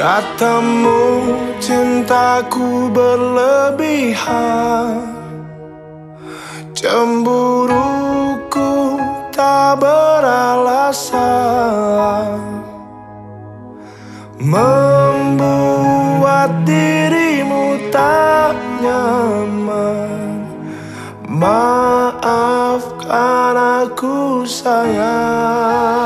Katamu cintaku berlebihan. Cemburuku tak beralasan. Membuat dirimu tak nyaman. Maafkan aku sayang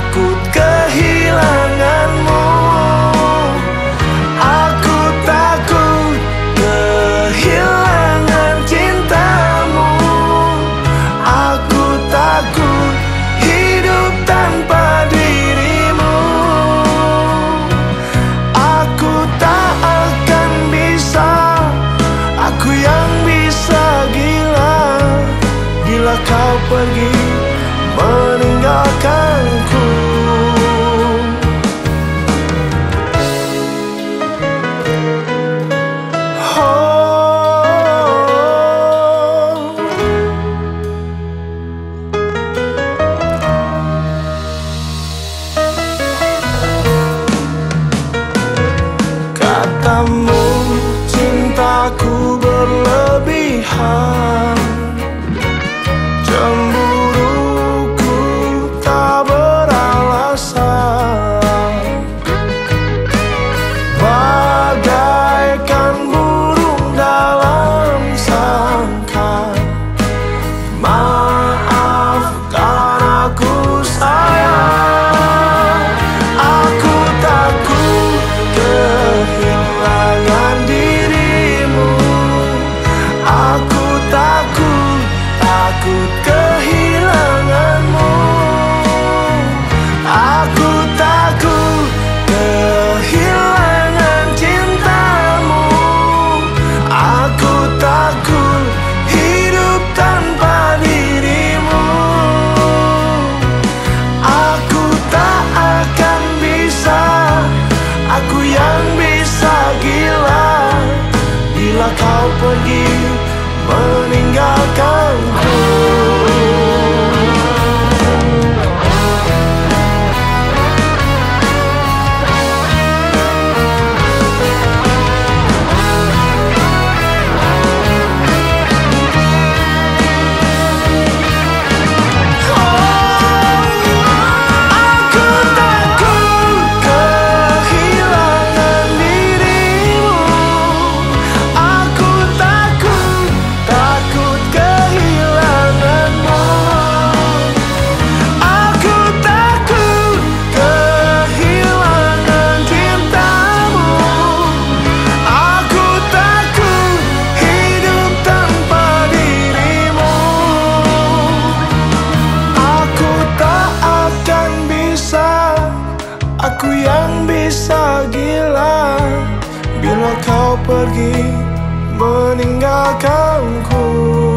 aku berlebihan meninggalkanku pergi meninggalkanku